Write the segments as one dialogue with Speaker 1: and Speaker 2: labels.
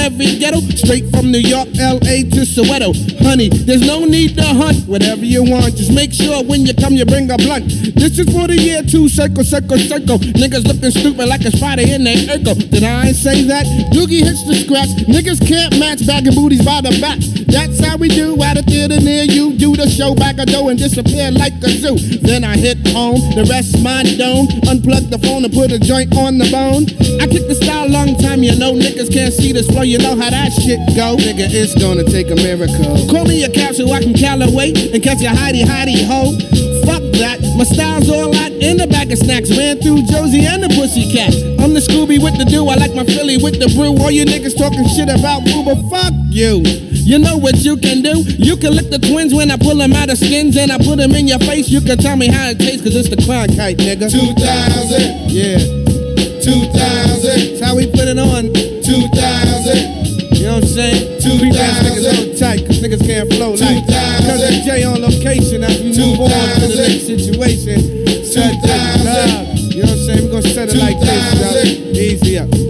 Speaker 1: every ghetto, straight from New York, LA to Soweto. Honey, there's no need to hunt, whatever you want. Just make sure when you come, you bring a blunt. This is for the year two, circle, circle, circle. Niggas looking stupid like it's Friday in their echo. Did I say that? Doogie hits the scratch. Niggas can't match bagging booties by the batch. That's how we do at a theater near you. Do the show, back a dough, and disappear like a zoo. Then I hit home, the rest my dome. Unplug the phone and put a joint on the bone. I kick the style long time, you know. Niggas can't see this flow, you know how that shit go. Nigga, it's gonna take a miracle. Call me a so I can Calloway and catch a hidey hidey hoe. Fuck that, my style's all out in the bag of snacks. Ran through Josie and the Pussycat. I'm the Scooby with the do, I like my Philly with the brew. All you niggas talking shit about boo, but fuck you. You know what you can do? You can lick the twins when I pull them out of skins and I put them in your face. You can tell me how it tastes, cause it's the kite, nigga.
Speaker 2: 2000.
Speaker 1: Yeah.
Speaker 2: 2000.
Speaker 1: That's how we put it on.
Speaker 2: 2000.
Speaker 1: You know what I'm saying?
Speaker 2: Two
Speaker 1: Keep that niggas on tight, cause niggas can't flow like.
Speaker 2: Two thousand.
Speaker 1: Cause it's J on location as we move on to the next situation. This
Speaker 2: thousand.
Speaker 1: up. You know what I'm saying? We're gonna set it like this, yo. Easy up.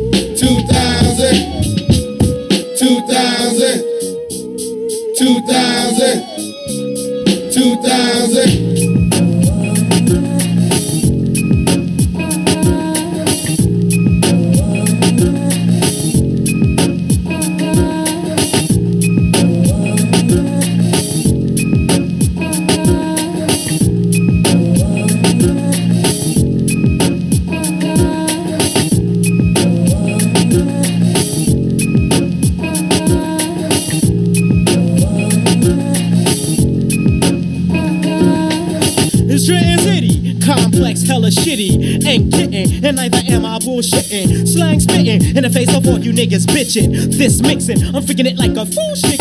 Speaker 3: You niggas bitching. This mixing, I'm freaking it like a fool chicken.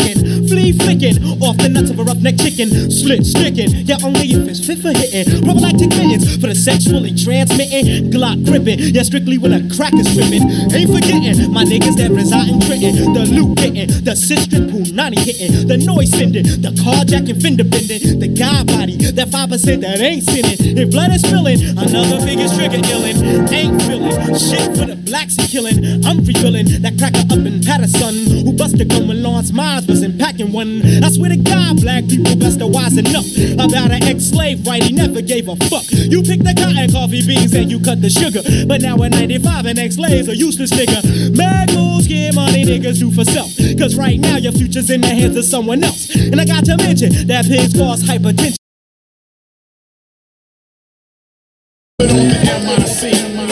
Speaker 3: Off the nuts of a roughneck chicken. Slit sticking, yeah, only if it's fit for hitting. Prophylactic mittens for the sexually transmitting. Glock gripping, yeah, strictly when a crack is. Ain't forgetting my niggas that reside in Trenton. The loot getting, the sister punani hitting, the noise sending, the carjacking, fender bending, the guy body, that 5% that ain't sinning. If blood is spilling, another biggest trigger illin'. Ain't feeling shit for the blacks he killing. I'm refilling that cracker up in Paterson who busted when Lawrence Miles was in packing one. I swear to God, black people best to wise enough about an ex-slave right. He never gave a fuck. You pick the cotton coffee beans and you cut the sugar, but now in '95 an ex-slave's a useless nigga. Mad moves get money niggas do for self. Cause right now your future's in the hands of someone else. And I got to mention that pigs cause hypertension.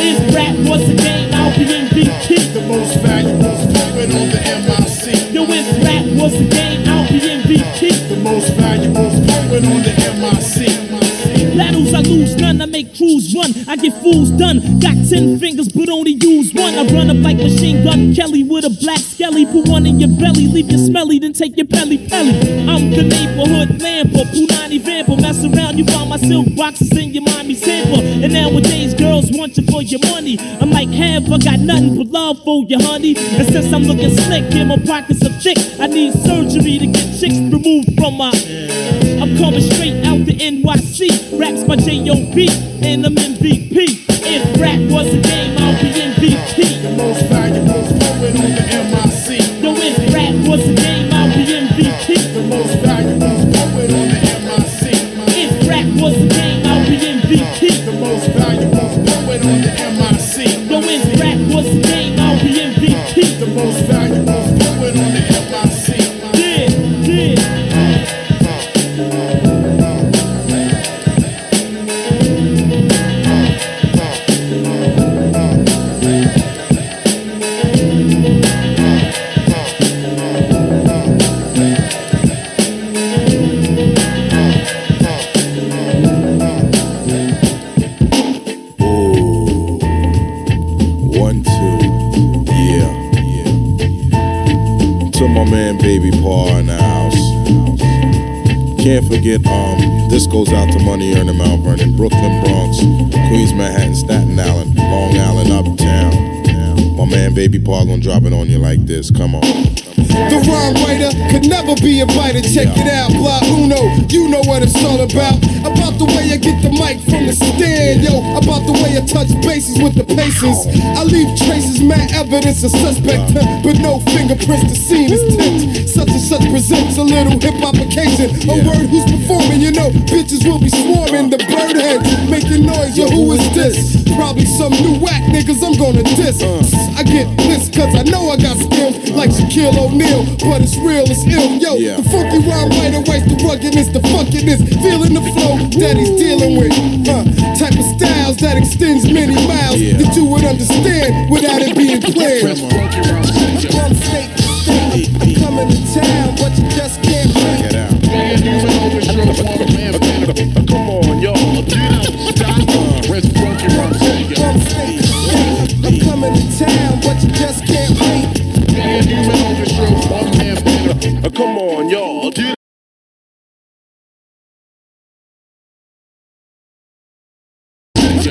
Speaker 4: If rap was a game, I'll be MVP.
Speaker 2: The most valuable
Speaker 4: crews run, I get fools done. Got ten fingers but only use one. I run up like machine gun Kelly with a black skelly. Put one in your belly, leave you smelly, then take your belly pelly. I'm the neighborhood vamper, Punani vamper. Mess around, you find my silk boxes in your mommy sample. And nowadays girls want you for your money. I'm like, have I got nothing but love for you, honey. And since I'm looking slick, in my pockets are thick. I need surgery to get chicks removed from my. I'm coming straight NYC. Raps my J.O.B. and I'm MVP. If rap was a game,
Speaker 5: Baby Paul gonna drop it on you like this. Come on.
Speaker 6: The rhyme writer could never be a biter. Check it out, Blah Uno. You know what it's all about. About the way I get the mic from the stand, yo. About the way I touch bases with the paces. I leave traces, mad evidence, a suspect, huh, but no fingerprints. The scene is tense. Such and such presents a little hip hop occasion. A word who's performing, you know, bitches will be swarming. The bird heads making noise, yo. Who is this? Probably some new whack niggas I'm gonna diss. Uh. I get pissed cause I know I got skills like Shaquille O'Neal, but it's real, it's ill. Yo,
Speaker 5: Yeah.
Speaker 6: the funky rhyme writer writes the ruggedness, the funkiness, feeling the flow that he's dealing with. Huh. Type of styles that extends many miles
Speaker 5: Yeah.
Speaker 6: that you would understand without it being planned.
Speaker 5: Come on.
Speaker 6: From state to state, I'm coming to town, but you just can't
Speaker 5: Check
Speaker 6: wait.
Speaker 5: it out.
Speaker 2: Man, human overthrow, one man.
Speaker 5: Come on,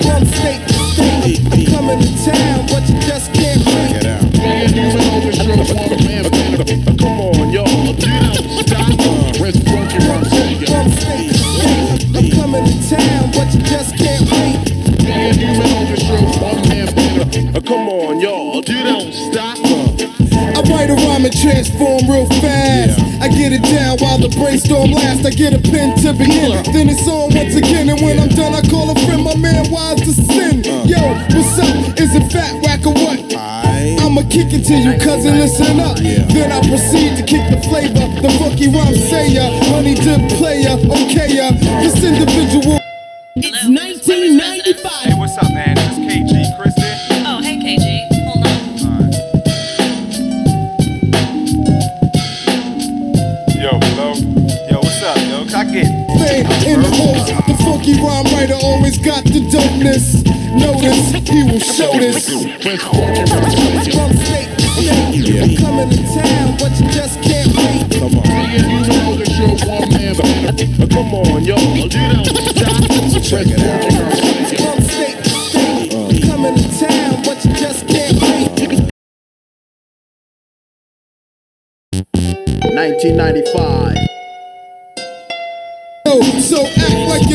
Speaker 6: From state to state, I'm coming to town, but you just can't wait.
Speaker 5: it out.
Speaker 2: Man, human one man band.
Speaker 5: Come on, y'all.
Speaker 2: You don't stop. Where's Funky
Speaker 6: From state to state, I'm coming to town, but you just can't wait.
Speaker 2: Man, human overthrow, one man band.
Speaker 5: Come on, y'all.
Speaker 2: You don't stop.
Speaker 6: I write a rhyme and transform real fast. I get it down while the brainstorm lasts. I get a pen to begin, then it's on once again. And when I'm done, I call a friend, my man, wise to sin. Uh. Yo, what's up? Is it fat whack or what?
Speaker 5: Aight.
Speaker 6: I'ma kick it to you, cousin, listen up.
Speaker 5: Yeah.
Speaker 6: Then I proceed to kick the flavor. The funky rhyme sayer, honey dip player, okay, ya. This individual.
Speaker 4: It's 1995.
Speaker 7: Hey, what's up, man? This is KG Kristen.
Speaker 6: Funky rhyme writer always got the dopeness. Notice he will show this.
Speaker 2: Where's Funky Rum Jr.?
Speaker 6: From state to state, I'm coming to town, but you just can't wait.
Speaker 5: Come on.
Speaker 2: Man, human overthrow, one man band.
Speaker 5: Come on, y'all.
Speaker 2: You don't stop.
Speaker 5: Check it out.
Speaker 2: Funky Rum Jr.
Speaker 6: From state to state, I'm coming to town, but you just can't wait.
Speaker 8: 1995.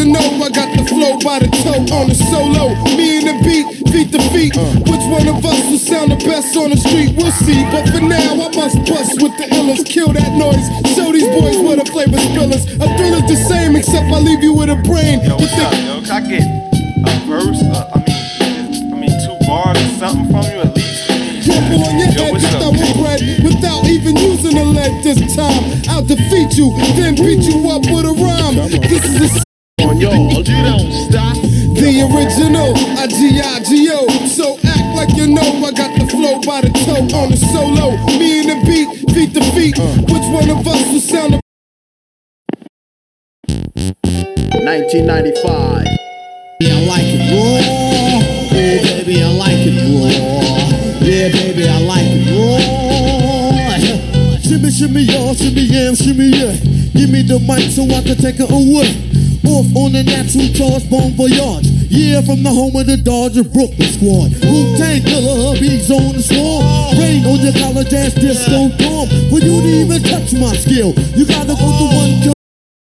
Speaker 6: You know I got the flow by the toe on the solo. Me and the beat, feet to feet. Which one of us will sound the best on the street? We'll see. But for now, I must bust with the illest. Kill that noise. Show these boys what a flavor spillers. A thrill is the same, except I leave you with a brain.
Speaker 7: Yo, what's up, yo? I get a verse? Uh, I mean, I mean, two bars or something from you at least.
Speaker 6: Purple on your
Speaker 7: Yo,
Speaker 6: head, just
Speaker 7: up,
Speaker 6: a bread without even using the lead this time. I'll defeat you, then beat you up with a rhyme. This is a
Speaker 5: On y'all.
Speaker 2: You don't stop.
Speaker 6: The original, I-G-I-G-O. So act like you know I got the flow by the toe on the solo. Me and the beat, beat the feet. Uh. Which one of us will sound the
Speaker 8: 1995. I like it raw. Oh, baby, I like it raw. Yeah, baby, I like it raw. Shimmy, shimmy, y'all, shimmy, yeah, shimmy, yeah. Give me the mic so I can take it away. Off on the natural charge, bon voyage. Yeah, from the home of the Dodger Brooklyn squad. Wu Tang killer, hubby's on the swarm. Rain on your college ass disco dorm. For you to even touch my skill, you gotta go to one kill.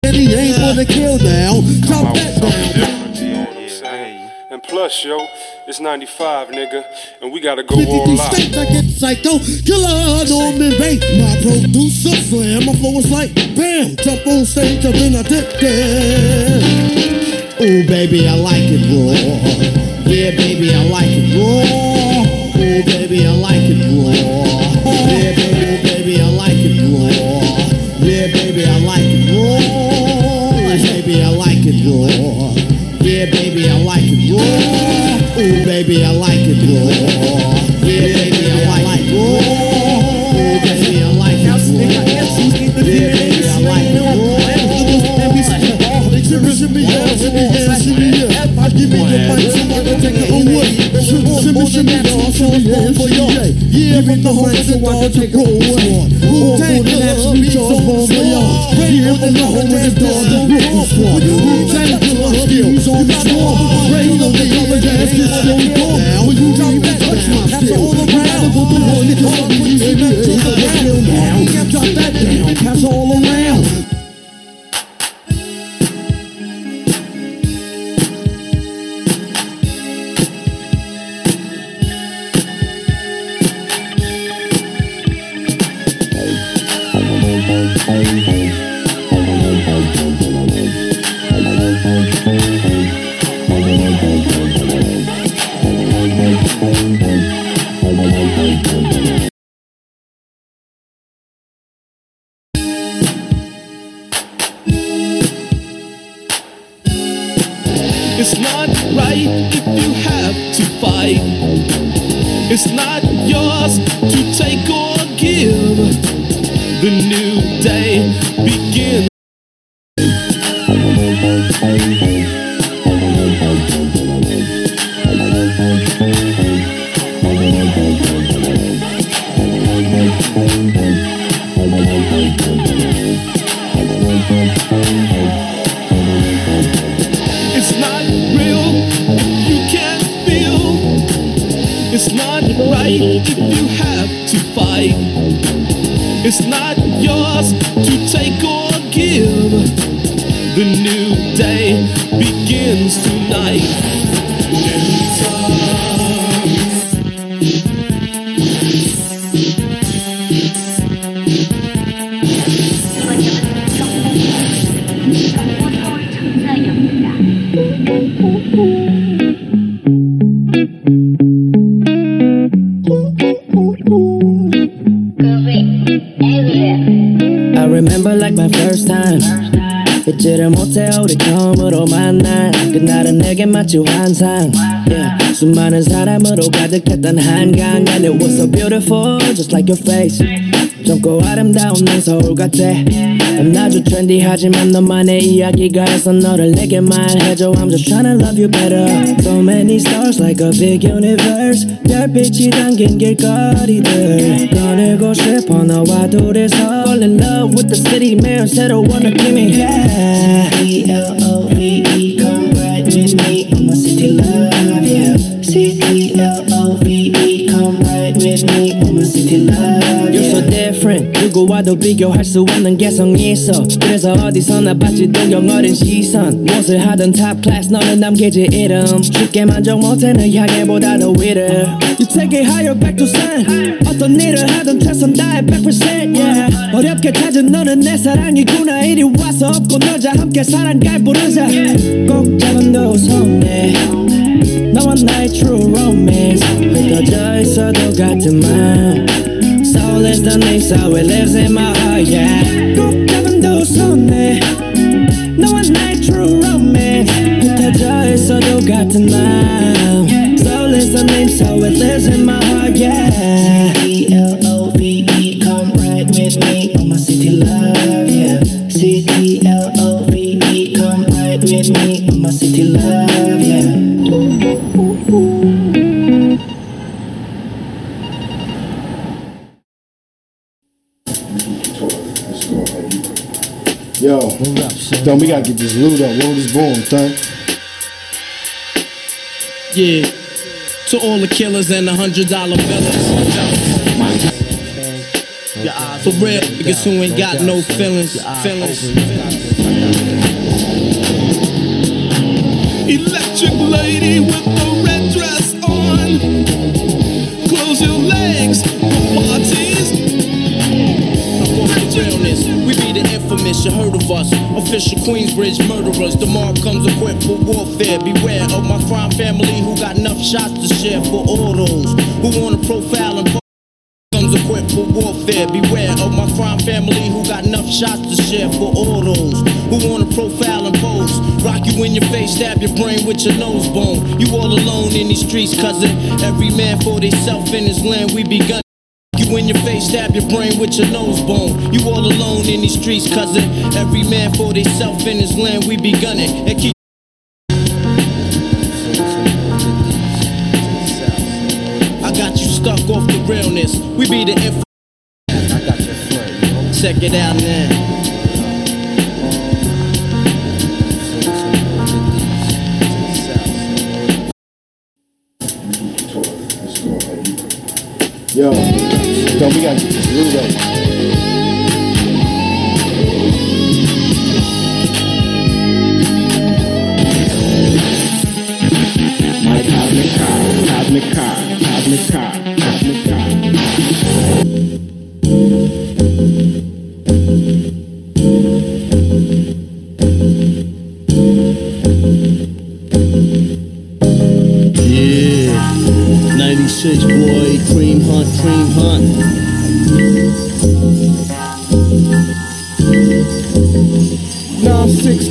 Speaker 8: And he ain't gonna kill now. Chop that down.
Speaker 7: And plus, yo, it's 95, nigga, and we gotta go
Speaker 8: 52
Speaker 7: all out.
Speaker 8: states, I get psycho. Killer Norman Bates, my producer slam. My flow is like bam. Jump on stage, and then I dip there. Oh, baby, I like it raw. Yeah, baby, I like it raw. Oh, baby, I like it raw. Yeah, baby, I like it raw. Yeah, baby, I like it raw. Baby, I like it raw. Yeah, baby, I like it raw. Shimmy, shimmy, shimmy, shimmy. Shimmy, shimmy, shimmy, shimmy, shimmy. Wu-Tang killer, beats on bon voyage. Yeah, from the home of the Dodger Brooklyn squad. Wu-Tang killer, beats on the swarm. Rain on the college ass, this so dumb. When you drop that touch my skill, you gotta go to one, you gotta be in the kill now.
Speaker 9: It's
Speaker 10: 우리 처음으로 만난 그날은 내게 마치 환상 yeah. 수많은 사람으로 가득했던 한강 And it was so beautiful just like your face 젊고 아름다운 난 서울 같아 난 아주 트렌디하지만 너만의 이야기가 있어 너를 내게 말해줘 I'm just tryna love you better So many stars like a big universe 별빛이 담긴 길거리들 꺼내고 싶어 너와 둘이서 Fall in love with the city 매일 새로운 느낌이 yeah. C-E-L-O-V-E 누구와도 비교할 수 없는 개성이 있어. 그래서 어디서나 받지 동경 어린 시선. 무엇을 하든 top class 너는 남기지 이름. 쉽게 만족 못해 널 향해 보다 더 위를 You take it higher back to sun 어떤 일을 하든 최선 다해 100% yeah. 어렵게 찾은 너는 내 사랑이구나. 이리 와서 업고 놀자 함께 사랑갈 부르자. 꼭 잡은 두 손에 너와 나의 true romance. 흩어져 있어도 같은 마음 soul is the name, so it lives in my heart, yeah. Go Kevin me. Eh. no one night true romance. The joy, so you got to know. Soul is the name, so it lives in my heart, yeah. Come with me on my city love, yeah. Come with me on my city love, yeah.
Speaker 6: Don't we gotta get this loot up. Word is born, son.
Speaker 9: Yeah. To all the killers and the hundred dollar billers. For real, niggas who ain't got no feelings. Feelings. Electric lady with the red dress on. Close your legs for parties. I want the realness. Infamous, you heard of us. Official Queensbridge murderers. Mob comes equipped for warfare. Beware of my crime family who got enough shots to share for all those who wanna profile and comes equipped for warfare. Beware of my crime family who got enough shots to share for all those who wanna profile and pose. Rock you in your face, stab your brain with your nose bone. You all alone in these streets, cousin. Every man for theyself in his land, we begun. You in your face, stab your brain with your nose bone. You all alone in these streets, cousin. Every man for theyself in his land, we be gunning. And keep I got you stuck off the realness. We be the info. Check it out now.
Speaker 6: Yo, go. We got to get this. Here we. Cosmic car, cosmic car, cosmic car.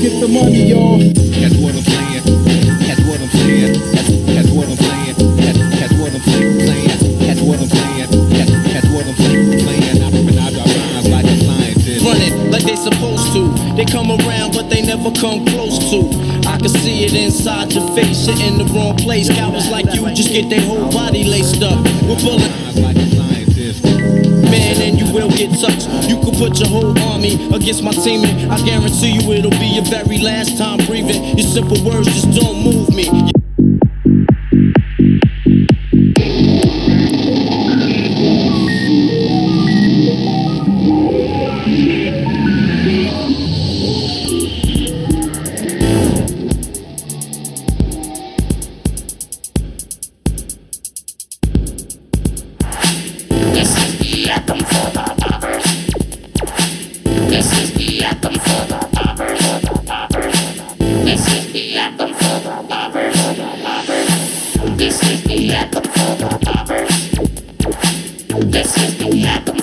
Speaker 6: Up. the money, y'all.
Speaker 11: That's what I'm saying. That's what I'm saying. That's, that's what I'm saying. That's, that's what I'm saying. That's what I'm saying. That's, that's what I'm saying. I, I drop rhymes like a scientist.
Speaker 12: Run it like they supposed to. They come around, but they never come close to. I can see it inside your face. You're in the wrong place. Cowards like you just get their whole body laced up with bullets. Get touched. You could put your whole army against my team, and I guarantee you it'll be your very last time breathing. Your simple words just don't move me. desses do mapa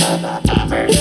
Speaker 12: Ha ha ha ha!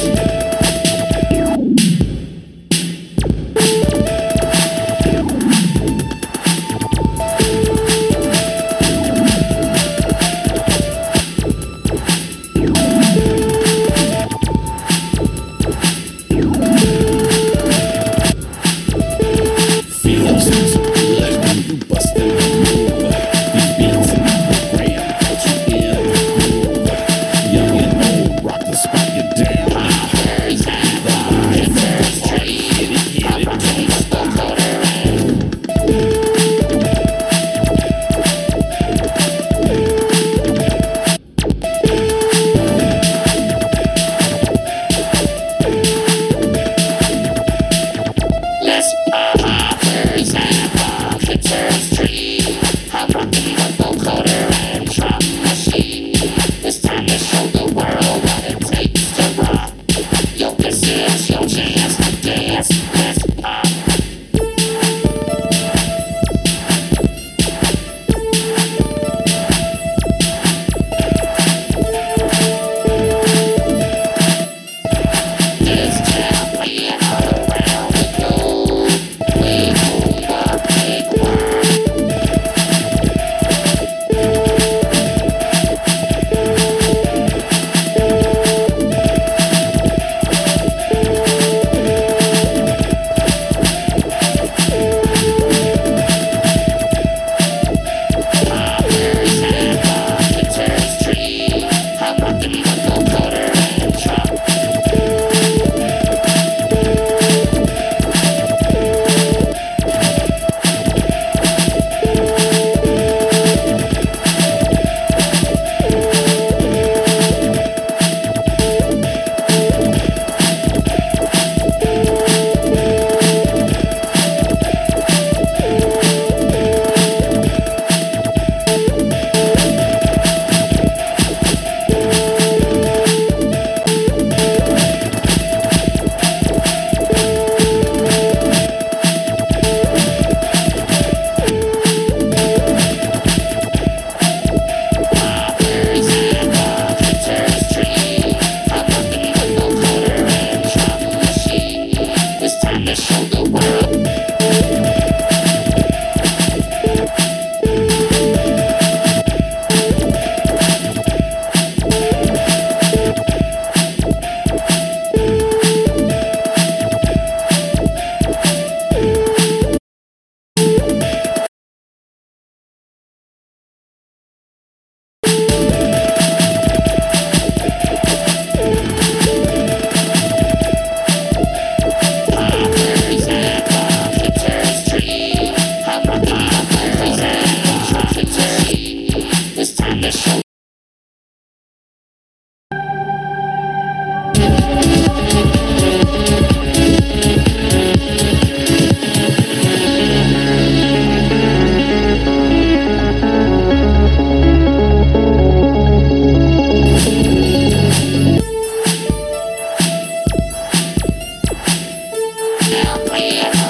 Speaker 12: Yeah.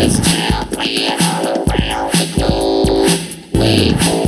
Speaker 13: Possess you